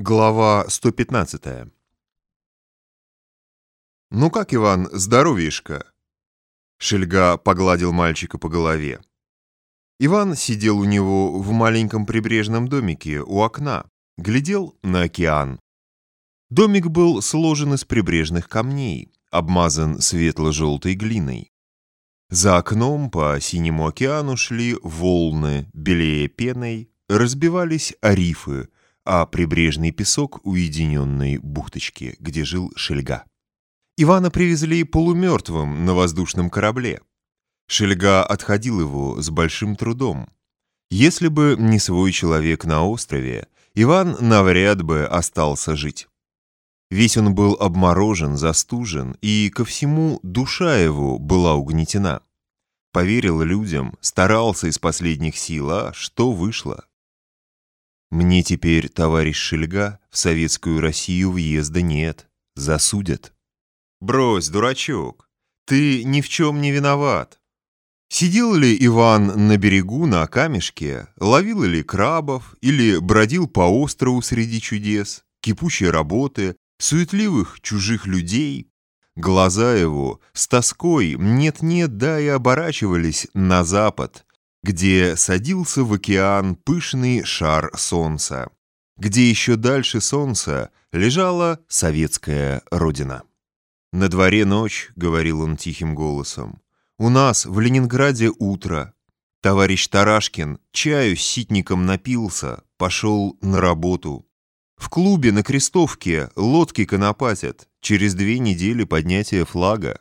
Глава 115 «Ну как, Иван, здоровишко?» Шельга погладил мальчика по голове. Иван сидел у него в маленьком прибрежном домике у окна, глядел на океан. Домик был сложен из прибрежных камней, обмазан светло-желтой глиной. За окном по синему океану шли волны, белее пеной, разбивались арифы, а прибрежный песок уединенной бухточки, где жил Шельга. Ивана привезли полумертвым на воздушном корабле. Шельга отходил его с большим трудом. Если бы не свой человек на острове, Иван навряд бы остался жить. Весь он был обморожен, застужен, и ко всему душа его была угнетена. Поверил людям, старался из последних сил, а что вышло? Мне теперь, товарищ Шельга, в советскую Россию въезда нет. Засудят. Брось, дурачок, ты ни в чем не виноват. Сидел ли Иван на берегу на камешке, ловил ли крабов или бродил по острову среди чудес, кипучей работы, суетливых чужих людей? Глаза его с тоской нет-нет, да и оборачивались на запад, где садился в океан пышный шар солнца, где еще дальше солнца лежала советская родина. «На дворе ночь», — говорил он тихим голосом, — «у нас в Ленинграде утро. Товарищ Тарашкин чаю с ситником напился, пошел на работу. В клубе на Крестовке лодки конопатят, через две недели поднятия флага».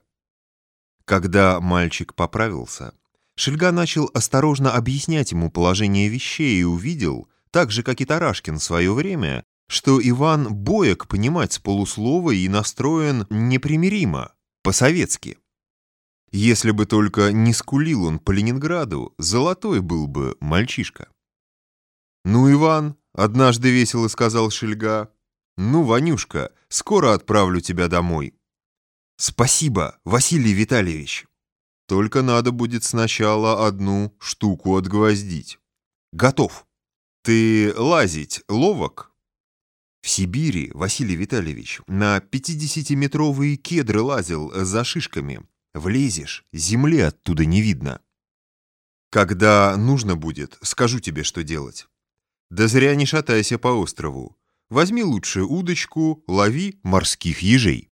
Когда мальчик поправился, Шельга начал осторожно объяснять ему положение вещей и увидел, так же, как и Тарашкин в свое время, что Иван боек понимать с полуслова и настроен непримиримо, по-советски. Если бы только не скулил он по Ленинграду, золотой был бы мальчишка. «Ну, Иван», — однажды весело сказал Шельга, — «ну, Ванюшка, скоро отправлю тебя домой». «Спасибо, Василий Витальевич». Только надо будет сначала одну штуку отгвоздить. Готов. Ты лазить ловок? В Сибири, Василий Витальевич, на 50-метровые кедры лазил за шишками. Влезешь, земли оттуда не видно. Когда нужно будет, скажу тебе, что делать. Да зря не шатайся по острову. Возьми лучше удочку, лови морских ежей.